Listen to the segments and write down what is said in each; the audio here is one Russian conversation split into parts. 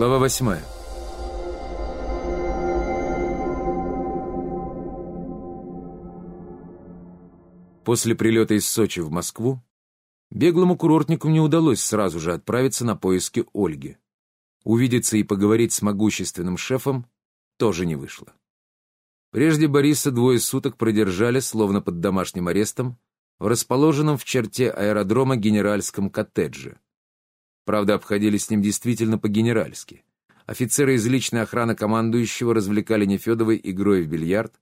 Глава восьмая. После прилета из Сочи в Москву беглому курортнику не удалось сразу же отправиться на поиски Ольги. Увидеться и поговорить с могущественным шефом тоже не вышло. Прежде Бориса двое суток продержали, словно под домашним арестом, в расположенном в черте аэродрома генеральском коттедже. Правда, обходились с ним действительно по-генеральски. Офицеры из личной охраны командующего развлекали Нефедовой игрой в бильярд,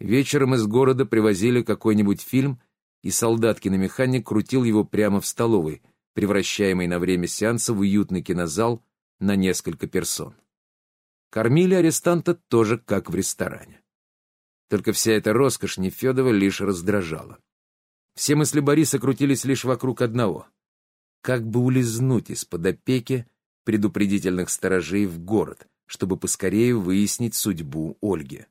вечером из города привозили какой-нибудь фильм, и солдаткин механик крутил его прямо в столовой, превращаемый на время сеанса в уютный кинозал на несколько персон. Кормили арестанта тоже как в ресторане. Только вся эта роскошь Нефедова лишь раздражала. Все мысли Бориса крутились лишь вокруг одного — как бы улизнуть из-под опеки предупредительных сторожей в город, чтобы поскорее выяснить судьбу Ольги.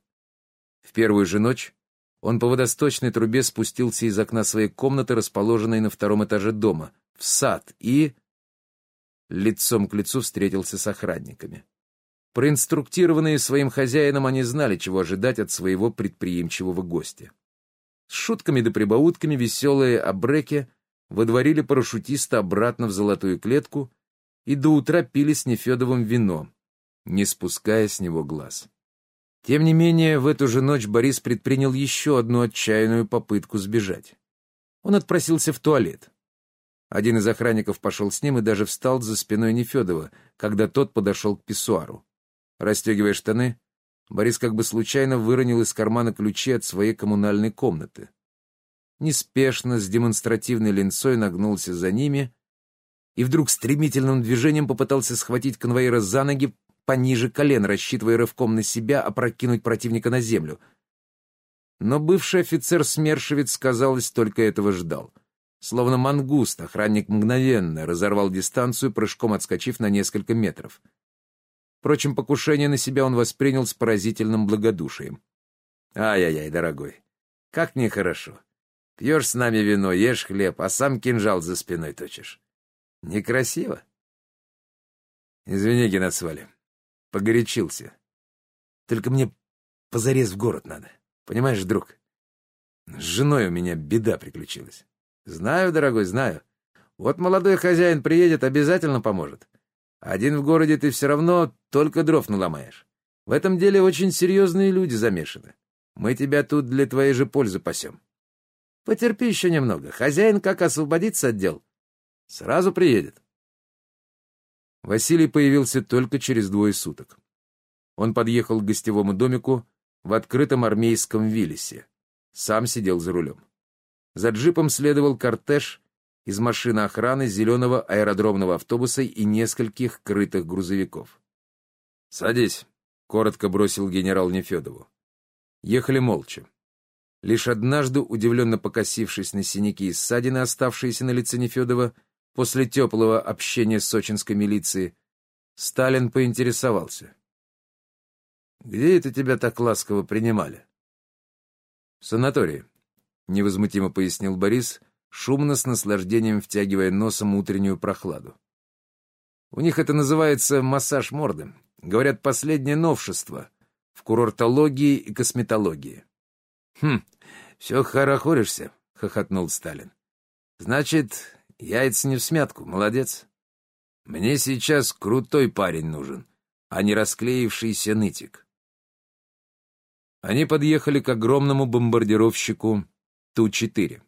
В первую же ночь он по водосточной трубе спустился из окна своей комнаты, расположенной на втором этаже дома, в сад и... лицом к лицу встретился с охранниками. Проинструктированные своим хозяином, они знали, чего ожидать от своего предприимчивого гостя. С шутками да прибаутками веселые абреки водворили парашютиста обратно в золотую клетку и до утра пили с Нефедовым вино, не спуская с него глаз. Тем не менее, в эту же ночь Борис предпринял еще одну отчаянную попытку сбежать. Он отпросился в туалет. Один из охранников пошел с ним и даже встал за спиной Нефедова, когда тот подошел к писсуару. Расстегивая штаны, Борис как бы случайно выронил из кармана ключи от своей коммунальной комнаты неспешно, с демонстративной линцой нагнулся за ними и вдруг стремительным движением попытался схватить конвоира за ноги пониже колен, рассчитывая рывком на себя опрокинуть противника на землю. Но бывший офицер-смершевец, казалось, только этого ждал. Словно мангуст, охранник мгновенно разорвал дистанцию, прыжком отскочив на несколько метров. Впрочем, покушение на себя он воспринял с поразительным благодушием. «Ай-яй-яй, дорогой, как нехорошо. Пьешь с нами вино, ешь хлеб, а сам кинжал за спиной точишь. Некрасиво. Извини, Геннадсвали, погорячился. Только мне позарез в город надо. Понимаешь, друг? С женой у меня беда приключилась. Знаю, дорогой, знаю. Вот молодой хозяин приедет, обязательно поможет. Один в городе ты все равно только дров наломаешь. В этом деле очень серьезные люди замешаны. Мы тебя тут для твоей же пользы пасем. Потерпи еще немного. Хозяин как освободится от дел. Сразу приедет. Василий появился только через двое суток. Он подъехал к гостевому домику в открытом армейском Виллисе. Сам сидел за рулем. За джипом следовал кортеж из машины охраны зеленого аэродромного автобуса и нескольких крытых грузовиков. «Садись», — коротко бросил генерал Нефедову. Ехали молча. Лишь однажды, удивленно покосившись на синяки и ссадины, оставшиеся на лице Нефедова после теплого общения с сочинской милицией, Сталин поинтересовался. «Где это тебя так ласково принимали?» «В санатории», — невозмутимо пояснил Борис, шумно с наслаждением втягивая носом утреннюю прохладу. «У них это называется массаж морды. Говорят, последнее новшество в курортологии и косметологии». «Хм, все хорохоришься», — хохотнул Сталин. «Значит, яйца не в смятку, молодец. Мне сейчас крутой парень нужен, а не расклеившийся нытик». Они подъехали к огромному бомбардировщику Ту-4.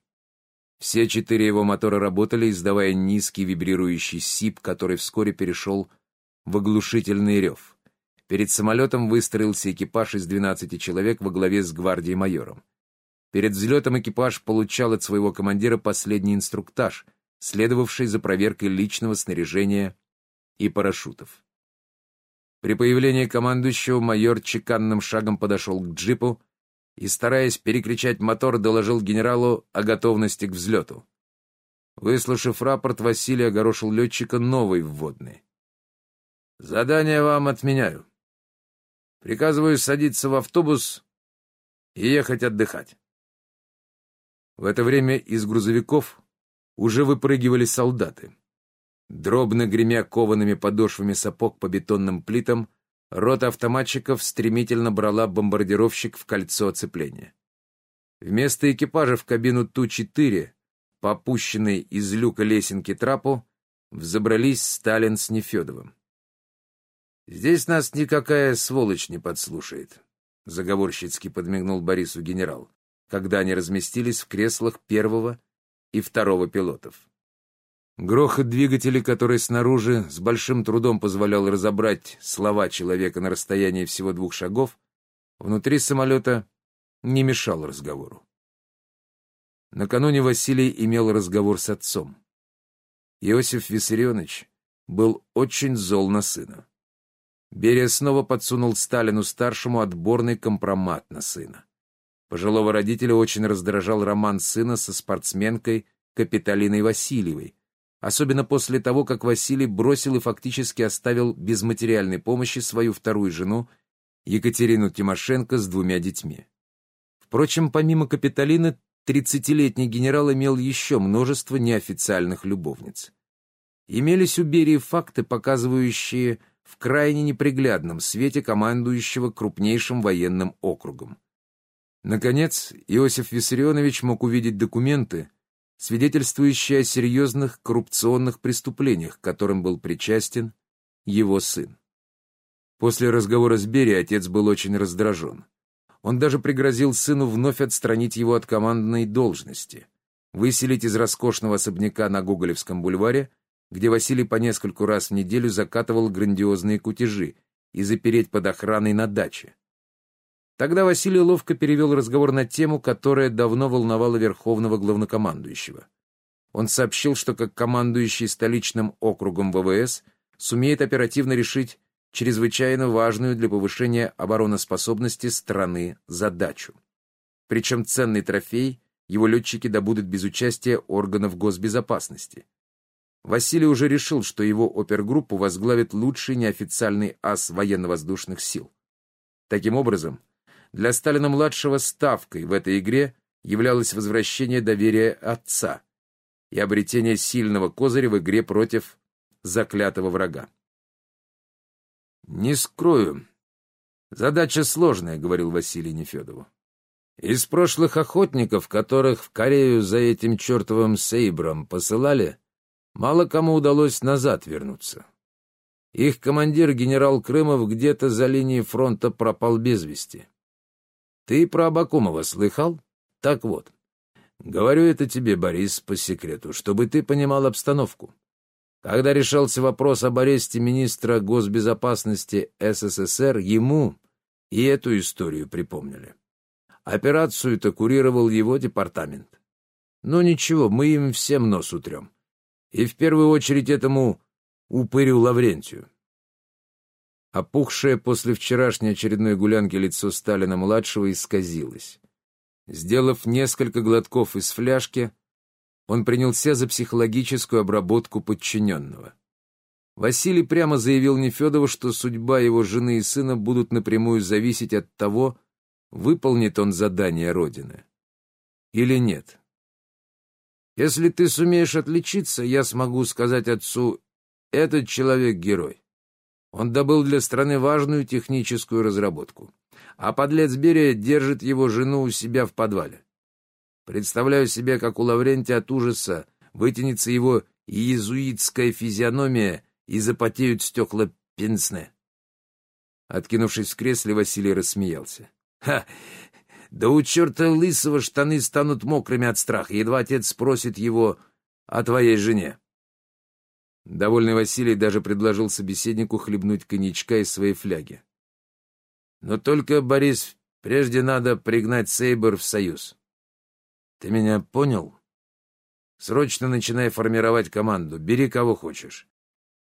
Все четыре его мотора работали, издавая низкий вибрирующий сип, который вскоре перешел в оглушительный рев. Перед самолетом выстроился экипаж из 12 человек во главе с гвардией-майором. Перед взлетом экипаж получал от своего командира последний инструктаж, следовавший за проверкой личного снаряжения и парашютов. При появлении командующего майор чеканным шагом подошел к джипу и, стараясь перекричать мотор, доложил генералу о готовности к взлету. Выслушав рапорт, Василий огорошил летчика новой вводной. «Задание вам отменяю. Приказываю садиться в автобус и ехать отдыхать. В это время из грузовиков уже выпрыгивали солдаты. Дробно гремя коваными подошвами сапог по бетонным плитам, рота автоматчиков стремительно брала бомбардировщик в кольцо оцепления. Вместо экипажа в кабину Ту-4, по опущенной из люка лесенки трапу, взобрались Сталин с Нефедовым. «Здесь нас никакая сволочь не подслушает», — заговорщицки подмигнул Борису генерал, когда они разместились в креслах первого и второго пилотов. Грохот двигателя, который снаружи с большим трудом позволял разобрать слова человека на расстоянии всего двух шагов, внутри самолета не мешал разговору. Накануне Василий имел разговор с отцом. Иосиф Виссарионович был очень зол на сына. Берия снова подсунул Сталину-старшему отборный компромат на сына. Пожилого родителя очень раздражал роман сына со спортсменкой Капиталиной Васильевой, особенно после того, как Василий бросил и фактически оставил без материальной помощи свою вторую жену Екатерину Тимошенко с двумя детьми. Впрочем, помимо Капитолины, тридцатилетний генерал имел еще множество неофициальных любовниц. Имелись у Берии факты, показывающие в крайне неприглядном свете командующего крупнейшим военным округом. Наконец, Иосиф Виссарионович мог увидеть документы, свидетельствующие о серьезных коррупционных преступлениях, к которым был причастен его сын. После разговора с Берией отец был очень раздражен. Он даже пригрозил сыну вновь отстранить его от командной должности, выселить из роскошного особняка на Гоголевском бульваре, где Василий по нескольку раз в неделю закатывал грандиозные кутежи, и запереть под охраной на даче. Тогда Василий ловко перевел разговор на тему, которая давно волновала верховного главнокомандующего. Он сообщил, что как командующий столичным округом ВВС сумеет оперативно решить чрезвычайно важную для повышения обороноспособности страны задачу. Причем ценный трофей его летчики добудут без участия органов госбезопасности. Василий уже решил, что его опергруппу возглавит лучший неофициальный ас военно-воздушных сил. Таким образом, для Сталина-младшего ставкой в этой игре являлось возвращение доверия отца и обретение сильного козыря в игре против заклятого врага. «Не скрою. Задача сложная», — говорил Василий Нефедову. «Из прошлых охотников, которых в Корею за этим чертовым сейбром посылали, мало кому удалось назад вернуться. Их командир, генерал Крымов, где-то за линией фронта пропал без вести. Ты про Абакумова слыхал? Так вот, говорю это тебе, Борис, по секрету, чтобы ты понимал обстановку. Когда решался вопрос об аресте министра госбезопасности СССР, ему и эту историю припомнили. Операцию-то курировал его департамент. Но ничего, мы им всем нос утрем. И в первую очередь этому упырю Лаврентию. Опухшее после вчерашней очередной гулянки лицо Сталина-младшего исказилось. Сделав несколько глотков из фляжки, он принялся за психологическую обработку подчиненного. Василий прямо заявил Нефедову, что судьба его жены и сына будут напрямую зависеть от того, выполнит он задание Родины или нет. Если ты сумеешь отличиться, я смогу сказать отцу, этот человек — герой. Он добыл для страны важную техническую разработку, а подлец Берия держит его жену у себя в подвале. Представляю себе, как у Лаврентия от ужаса вытянется его иезуитская физиономия и запотеют стекла пенсне. Откинувшись в кресле, Василий рассмеялся. «Ха! Да у черта лысого штаны станут мокрыми от страха, едва отец спросит его о твоей жене». Довольный Василий даже предложил собеседнику хлебнуть коньячка из своей фляги. «Но только, Борис, прежде надо пригнать Сейбр в союз. Ты меня понял? Срочно начинай формировать команду. Бери кого хочешь.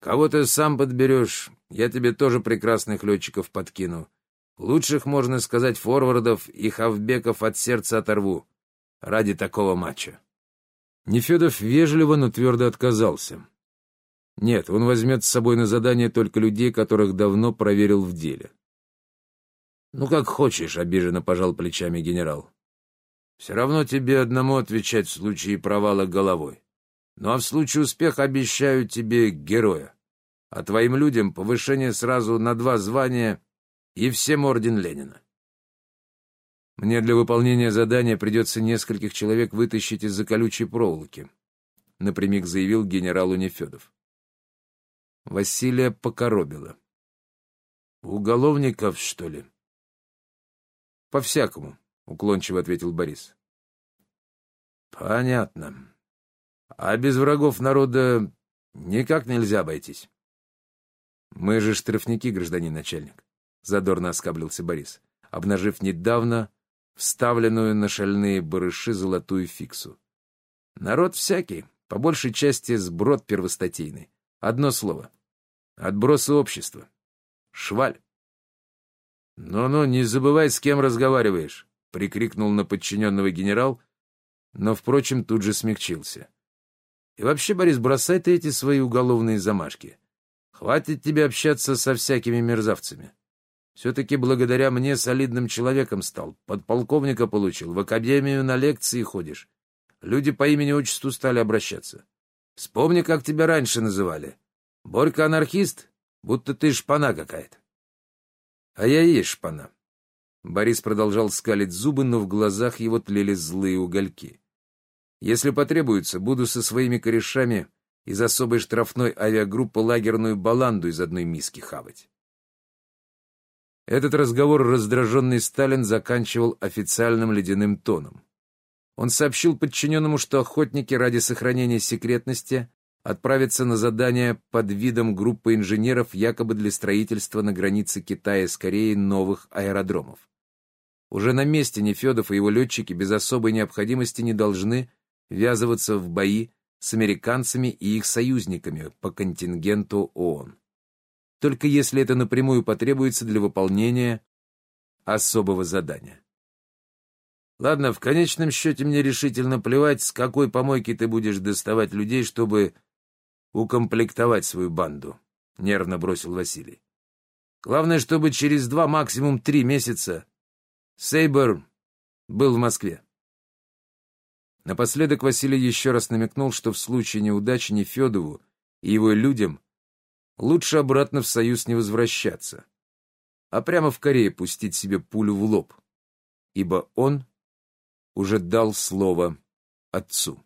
Кого ты сам подберешь, я тебе тоже прекрасных летчиков подкину. Лучших, можно сказать, форвардов и хавбеков от сердца оторву. Ради такого матча. Нефедов вежливо, но твердо отказался. Нет, он возьмет с собой на задание только людей, которых давно проверил в деле. «Ну, как хочешь», — обиженно пожал плечами генерал. Все равно тебе одному отвечать в случае провала головой. Ну а в случае успеха обещаю тебе героя. А твоим людям повышение сразу на два звания и всем орден Ленина. Мне для выполнения задания придется нескольких человек вытащить из-за колючей проволоки, напрямик заявил генералу Нефедов. Василия покоробило. «Уголовников, что ли?» «По-всякому», — уклончиво ответил Борис. «Понятно. А без врагов народа никак нельзя обойтись». «Мы же штрафники, гражданин начальник», — задорно оскаблился Борис, обнажив недавно вставленную на шальные барыши золотую фиксу. «Народ всякий, по большей части сброд первостатейный. Одно слово. Отбросы общества. Шваль». «Ну-ну, не забывай, с кем разговариваешь», — прикрикнул на подчиненного генерал, но, впрочем, тут же смягчился. «И вообще, Борис, бросай ты эти свои уголовные замашки. Хватит тебе общаться со всякими мерзавцами. Все-таки благодаря мне солидным человеком стал, подполковника получил, в академию на лекции ходишь. Люди по имени-отчеству стали обращаться. Вспомни, как тебя раньше называли. Борька-анархист? Будто ты шпана какая-то. А я и есть шпана. Борис продолжал скалить зубы, но в глазах его тлели злые угольки. Если потребуется, буду со своими корешами из особой штрафной авиагруппы лагерную баланду из одной миски хавать. Этот разговор раздраженный Сталин заканчивал официальным ледяным тоном. Он сообщил подчиненному, что охотники ради сохранения секретности отправятся на задание под видом группы инженеров якобы для строительства на границе Китая с Кореей новых аэродромов. Уже на месте Нефедов и его летчики без особой необходимости не должны ввязываться в бои с американцами и их союзниками по контингенту ООН. Только если это напрямую потребуется для выполнения особого задания. Ладно, в конечном счете мне решительно плевать, с какой помойки ты будешь доставать людей, чтобы укомплектовать свою банду, — нервно бросил Василий. Главное, чтобы через два, максимум три месяца Сейбер был в Москве. Напоследок Василий еще раз намекнул, что в случае неудачи Нефедову и его людям лучше обратно в Союз не возвращаться, а прямо в Корее пустить себе пулю в лоб, ибо он уже дал слово отцу.